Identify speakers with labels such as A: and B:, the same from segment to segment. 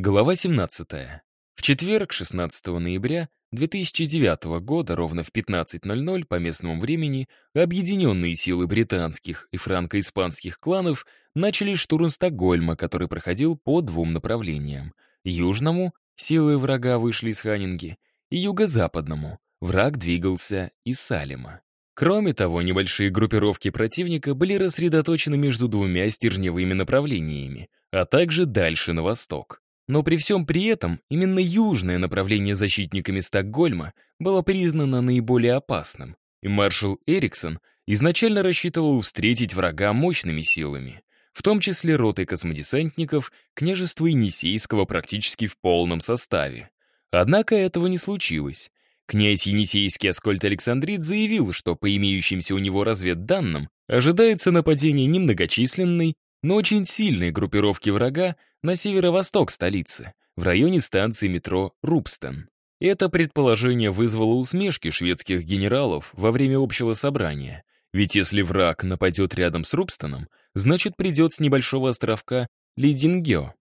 A: Глава 17. В четверг, 16 ноября 2009 года, ровно в 15.00 по местному времени, объединенные силы британских и франко-испанских кланов начали штурм Стокгольма, который проходил по двум направлениям. Южному — силы врага вышли из Ханинги, и юго-западному — враг двигался из Салема. Кроме того, небольшие группировки противника были рассредоточены между двумя стержневыми направлениями, а также дальше на восток. Но при всем при этом именно южное направление защитниками Стокгольма было признано наиболее опасным, и маршал Эриксон изначально рассчитывал встретить врага мощными силами, в том числе ротой космодесантников княжества Енисейского практически в полном составе. Однако этого не случилось. Князь Енисейский Аскольд Александрит заявил, что по имеющимся у него разведданным ожидается нападение немногочисленной, но очень сильной группировки врага на северо-восток столицы, в районе станции метро Рубстен. Это предположение вызвало усмешки шведских генералов во время общего собрания. Ведь если враг нападет рядом с Рубстеном, значит придет с небольшого островка Лидингео.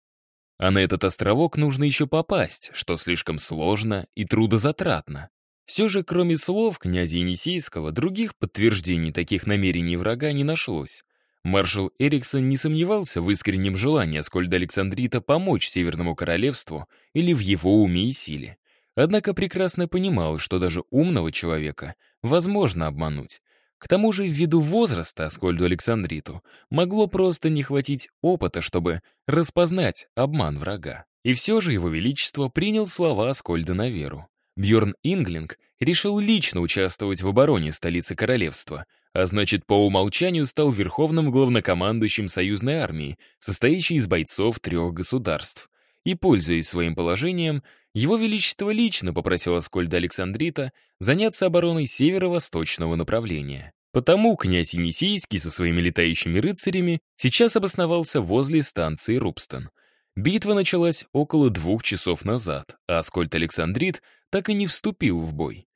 A: А на этот островок нужно еще попасть, что слишком сложно и трудозатратно. Все же, кроме слов князя Енисейского, других подтверждений таких намерений врага не нашлось. Маршал Эриксон не сомневался в искреннем желании Аскольда Александрита помочь Северному Королевству или в его уме и силе. Однако прекрасно понимал, что даже умного человека возможно обмануть. К тому же, ввиду возраста Аскольду Александриту могло просто не хватить опыта, чтобы распознать обман врага. И все же его величество принял слова Аскольда на веру. Бьорн Инглинг решил лично участвовать в обороне столицы королевства, а значит, по умолчанию стал верховным главнокомандующим союзной армии, состоящей из бойцов трех государств. И, пользуясь своим положением, его Величество лично попросил Аскольда Александрита заняться обороной северо-восточного направления. Потому князь Енисейский со своими летающими рыцарями сейчас обосновался возле станции Рубстон. Битва началась около двух часов назад, а Аскольд Александрит так и не вступил в бой.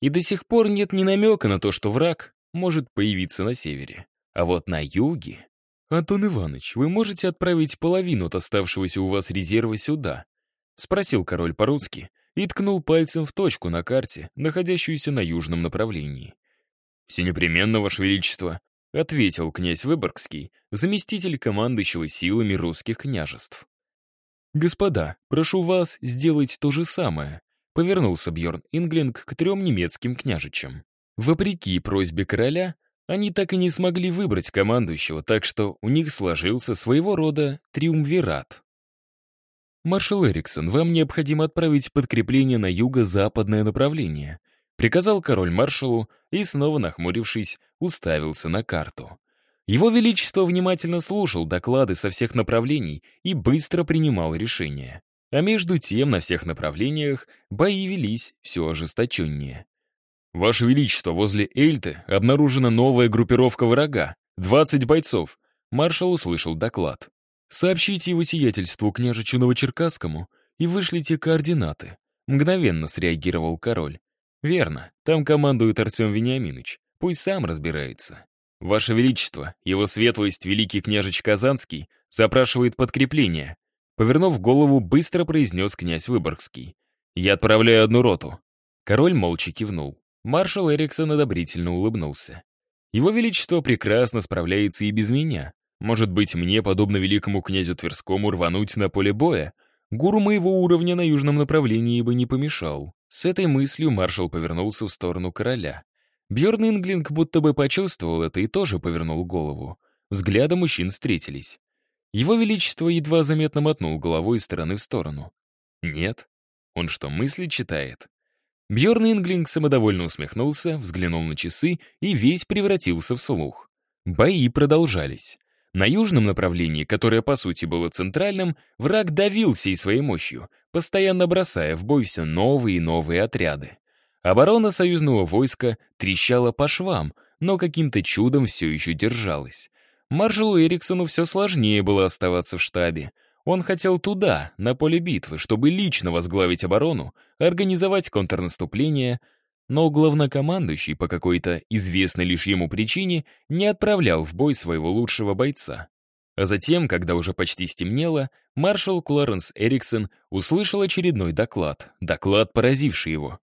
A: И до сих пор нет ни намека на то, что враг может появиться на севере. А вот на юге... «Антон Иванович, вы можете отправить половину от оставшегося у вас резерва сюда?» — спросил король по-русски и ткнул пальцем в точку на карте, находящуюся на южном направлении. «Все непременно, Ваше Величество», — ответил князь Выборгский, заместитель командующего силами русских княжеств. «Господа, прошу вас сделать то же самое», — повернулся Бьорн Инглинг к трем немецким княжичам. Вопреки просьбе короля, они так и не смогли выбрать командующего, так что у них сложился своего рода триумвират. «Маршал Эриксон, вам необходимо отправить подкрепление на юго-западное направление», приказал король маршалу и, снова нахмурившись, уставился на карту. Его Величество внимательно слушал доклады со всех направлений и быстро принимал решения. А между тем на всех направлениях бои велись все ожесточеннее. «Ваше Величество, возле Эльты обнаружена новая группировка врага. 20 бойцов». Маршал услышал доклад. «Сообщите его сиятельству княжичу Новочеркасскому и вышлите координаты». Мгновенно среагировал король. «Верно, там командует Артем Вениаминович. Пусть сам разбирается. Ваше Величество, его светлость, великий княжич Казанский, запрашивает подкрепление». Повернув голову, быстро произнес князь Выборгский. «Я отправляю одну роту». Король молча кивнул. Маршал Эриксон одобрительно улыбнулся. «Его Величество прекрасно справляется и без меня. Может быть, мне, подобно великому князю Тверскому, рвануть на поле боя? Гуру моего уровня на южном направлении бы не помешал». С этой мыслью маршал повернулся в сторону короля. Бьорн Инглинг будто бы почувствовал это и тоже повернул голову. Взгляды мужчин встретились. Его Величество едва заметно мотнул головой из стороны в сторону. «Нет? Он что, мысли читает?» Бьорн Инглинг самодовольно усмехнулся, взглянул на часы и весь превратился в слух. Бои продолжались. На южном направлении, которое по сути было центральным, враг давил всей своей мощью, постоянно бросая в бой все новые и новые отряды. Оборона союзного войска трещала по швам, но каким-то чудом все еще держалась. Маршалу Эриксону все сложнее было оставаться в штабе. Он хотел туда, на поле битвы, чтобы лично возглавить оборону, организовать контрнаступление, но главнокомандующий по какой-то известной лишь ему причине не отправлял в бой своего лучшего бойца. А затем, когда уже почти стемнело, маршал Кларенс Эриксон услышал очередной доклад, доклад, поразивший его.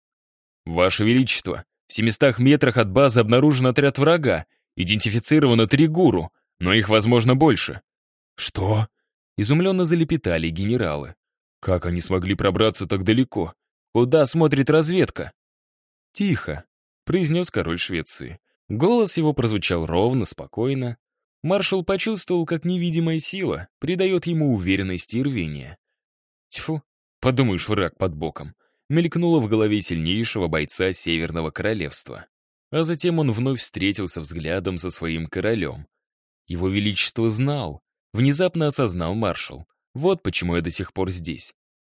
A: «Ваше Величество, в 700 метрах от базы обнаружен отряд врага, идентифицировано три гуру, но их, возможно, больше». «Что?» — изумленно залепетали генералы. «Как они смогли пробраться так далеко? Куда смотрит разведка?» «Тихо», — произнес король Швеции. Голос его прозвучал ровно, спокойно. Маршал почувствовал, как невидимая сила придает ему уверенность и рвение. Тьфу, подумаешь, враг под боком. Мелькнуло в голове сильнейшего бойца Северного Королевства. А затем он вновь встретился взглядом со своим королем. Его Величество знал, внезапно осознал маршал. Вот почему я до сих пор здесь.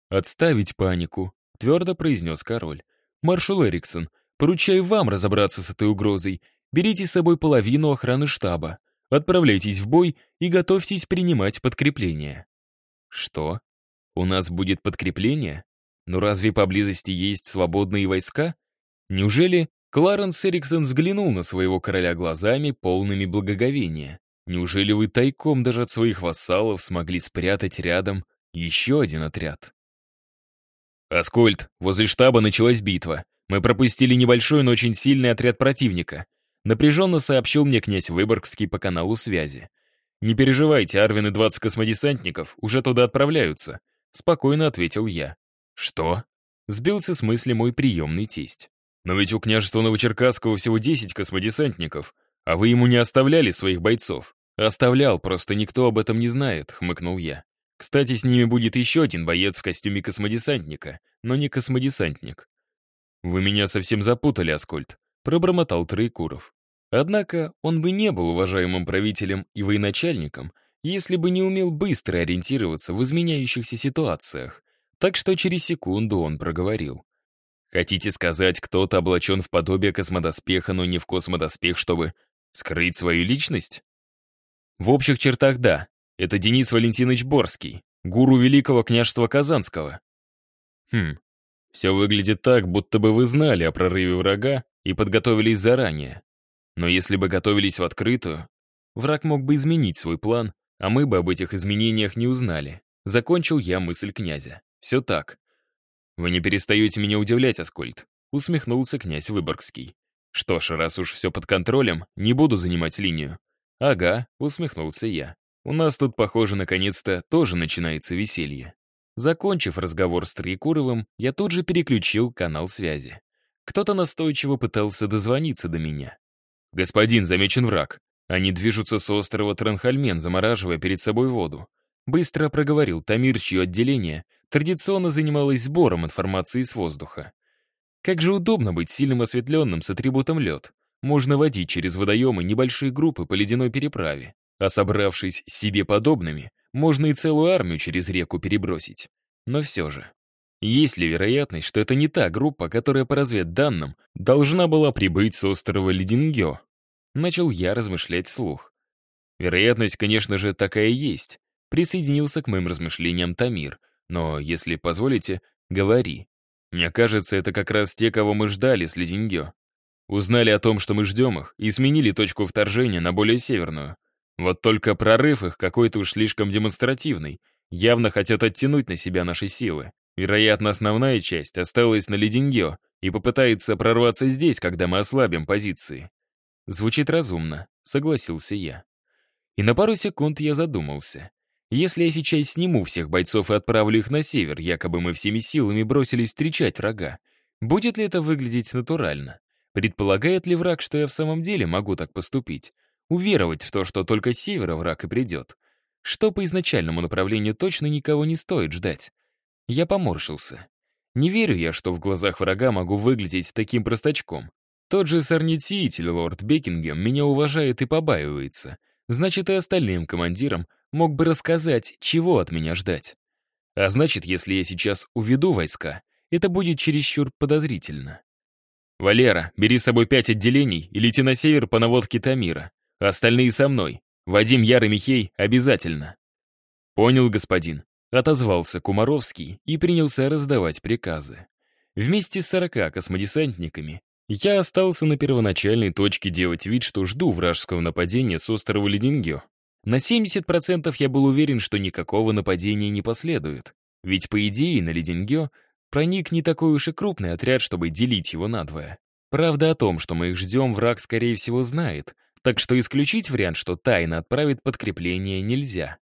A: «Отставить панику», — твердо произнес король. «Маршал Эриксон, поручаю вам разобраться с этой угрозой. Берите с собой половину охраны штаба. Отправляйтесь в бой и готовьтесь принимать подкрепление». «Что? У нас будет подкрепление? Но разве поблизости есть свободные войска? Неужели Кларенс Эриксон взглянул на своего короля глазами, полными благоговения? Неужели вы тайком даже от своих вассалов смогли спрятать рядом еще один отряд? «Аскольд, возле штаба началась битва. Мы пропустили небольшой, но очень сильный отряд противника. Напряженно сообщил мне князь Выборгский по каналу связи. «Не переживайте, Арвин и 20 космодесантников уже туда отправляются», — спокойно ответил я. «Что?» — сбился с мысли мой приемный тесть. «Но ведь у княжества Новочеркасского всего 10 космодесантников, а вы ему не оставляли своих бойцов?» «Оставлял, просто никто об этом не знает», — хмыкнул я. «Кстати, с ними будет еще один боец в костюме космодесантника, но не космодесантник». «Вы меня совсем запутали, Аскольд пробормотал Троекуров. Однако он бы не был уважаемым правителем и военачальником, если бы не умел быстро ориентироваться в изменяющихся ситуациях, так что через секунду он проговорил. «Хотите сказать, кто-то облачен в подобие космодоспеха, но не в космодоспех, чтобы скрыть свою личность?» В общих чертах да. Это Денис Валентинович Борский, гуру Великого княжества Казанского. Хм, все выглядит так, будто бы вы знали о прорыве врага и подготовились заранее. Но если бы готовились в открытую, враг мог бы изменить свой план, а мы бы об этих изменениях не узнали. Закончил я мысль князя. Все так. Вы не перестаете меня удивлять, Аскольд, усмехнулся князь Выборгский. Что ж, раз уж все под контролем, не буду занимать линию. Ага, усмехнулся я. У нас тут, похоже, наконец-то тоже начинается веселье. Закончив разговор с Троекуровым, я тут же переключил канал связи. Кто-то настойчиво пытался дозвониться до меня. «Господин, замечен враг. Они движутся с острова Транхальмен, замораживая перед собой воду». Быстро проговорил Тамир, чье отделение традиционно занималось сбором информации с воздуха. Как же удобно быть сильным осветленным с атрибутом лед. Можно водить через водоемы небольшие группы по ледяной переправе, а собравшись себе подобными, можно и целую армию через реку перебросить. Но все же, есть ли вероятность, что это не та группа, которая по разведданным должна была прибыть с острова Ледингё? Начал я размышлять вслух. Вероятность, конечно же, такая есть. Присоединился к моим размышлениям Тамир. Но, если позволите, говори. Мне кажется, это как раз те, кого мы ждали с Ледингё. Узнали о том, что мы ждем их, и сменили точку вторжения на более северную. Вот только прорыв их какой-то уж слишком демонстративный. Явно хотят оттянуть на себя наши силы. Вероятно, основная часть осталась на Ледингё и попытается прорваться здесь, когда мы ослабим позиции. Звучит разумно, согласился я. И на пару секунд я задумался. Если я сейчас сниму всех бойцов и отправлю их на север, якобы мы всеми силами бросились встречать врага, будет ли это выглядеть натурально? Предполагает ли враг, что я в самом деле могу так поступить? Уверовать в то, что только с севера враг и придет? Что по изначальному направлению точно никого не стоит ждать. Я поморщился. Не верю я, что в глазах врага могу выглядеть таким простачком. Тот же сорнитсиитель, лорд Бекингем, меня уважает и побаивается. Значит, и остальным командирам мог бы рассказать, чего от меня ждать. А значит, если я сейчас уведу войска, это будет чересчур подозрительно. «Валера, бери с собой пять отделений и лети на север по наводке Тамира. Остальные со мной. Вадим, Яр и Михей обязательно». «Понял, господин», Отозвался Кумаровский и принялся раздавать приказы. Вместе с сорока космодесантниками я остался на первоначальной точке делать вид, что жду вражеского нападения с острова Ледингё. На 70% я был уверен, что никакого нападения не последует. Ведь, по идее, на Ледингё проник не такой уж и крупный отряд, чтобы делить его надвое. Правда о том, что мы их ждем, враг, скорее всего, знает, так что исключить вариант, что тайно отправит подкрепление, нельзя.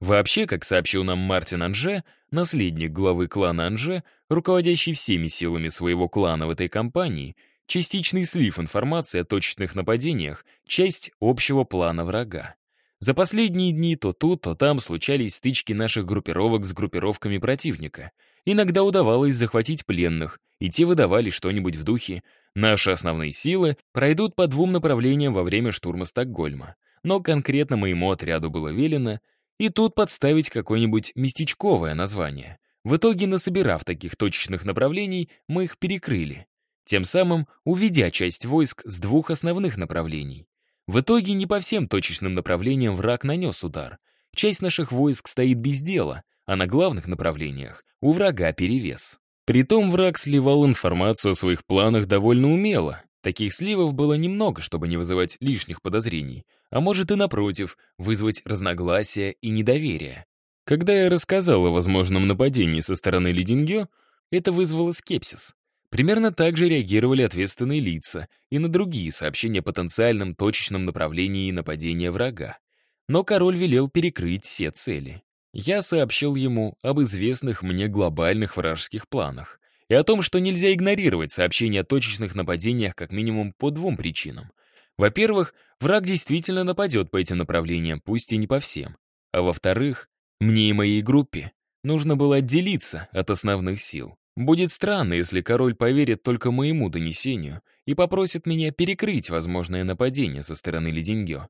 A: Вообще, как сообщил нам Мартин Анже, наследник главы клана Анже, руководящий всеми силами своего клана в этой кампании, частичный слив информации о точных нападениях — часть общего плана врага. За последние дни то тут, то там случались стычки наших группировок с группировками противника. Иногда удавалось захватить пленных, и те выдавали что-нибудь в духе «Наши основные силы пройдут по двум направлениям во время штурма Стокгольма». Но конкретно моему отряду было велено и тут подставить какое-нибудь местечковое название. В итоге, насобирав таких точечных направлений, мы их перекрыли, тем самым уведя часть войск с двух основных направлений. В итоге не по всем точечным направлениям враг нанес удар. Часть наших войск стоит без дела, а на главных направлениях у врага перевес. Притом враг сливал информацию о своих планах довольно умело. Таких сливов было немного, чтобы не вызывать лишних подозрений, а может и напротив, вызвать разногласия и недоверие. Когда я рассказал о возможном нападении со стороны Ледингё, это вызвало скепсис. Примерно так же реагировали ответственные лица и на другие сообщения о потенциальном точечном направлении нападения врага. Но король велел перекрыть все цели. Я сообщил ему об известных мне глобальных вражеских планах и о том, что нельзя игнорировать сообщения о точечных нападениях как минимум по двум причинам. Во-первых, враг действительно нападет по этим направлениям, пусть и не по всем. А во-вторых, мне и моей группе нужно было отделиться от основных сил. Будет странно, если король поверит только моему донесению и попросит меня перекрыть возможное нападение со стороны Ледингё.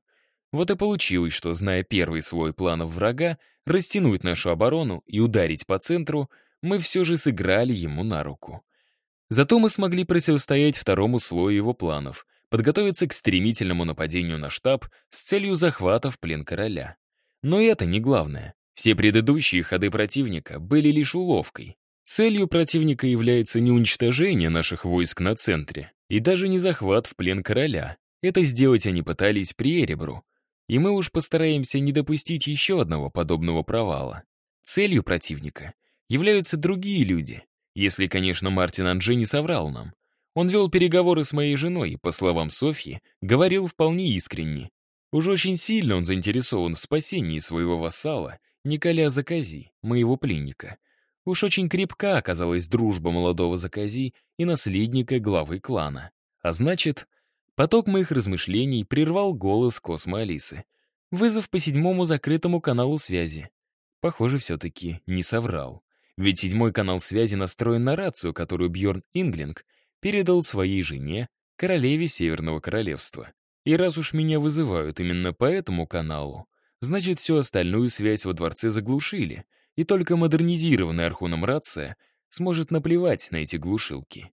A: Вот и получилось, что, зная первый слой планов врага, растянуть нашу оборону и ударить по центру, мы все же сыграли ему на руку. Зато мы смогли противостоять второму слою его планов, подготовиться к стремительному нападению на штаб с целью захвата в плен короля. Но это не главное. Все предыдущие ходы противника были лишь уловкой. Целью противника является не уничтожение наших войск на центре и даже не захват в плен короля. Это сделать они пытались при Эребру. И мы уж постараемся не допустить еще одного подобного провала. Целью противника являются другие люди, если, конечно, Мартин Анджи не соврал нам. Он вел переговоры с моей женой и, по словам Софьи, говорил вполне искренне. Уж очень сильно он заинтересован в спасении своего вассала, Николя Закази, моего пленника. Уж очень крепка оказалась дружба молодого Закази и наследника главы клана. А значит, поток моих размышлений прервал голос Космо Алисы. Вызов по седьмому закрытому каналу связи. Похоже, все-таки не соврал. Ведь седьмой канал связи настроен на рацию, которую Бьорн Инглинг передал своей жене, королеве Северного Королевства. И раз уж меня вызывают именно по этому каналу, значит, всю остальную связь во дворце заглушили, и только модернизированная Архуном рация сможет наплевать на эти глушилки.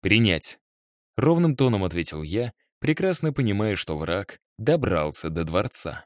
A: «Принять», — ровным тоном ответил я, прекрасно понимая, что враг добрался до дворца.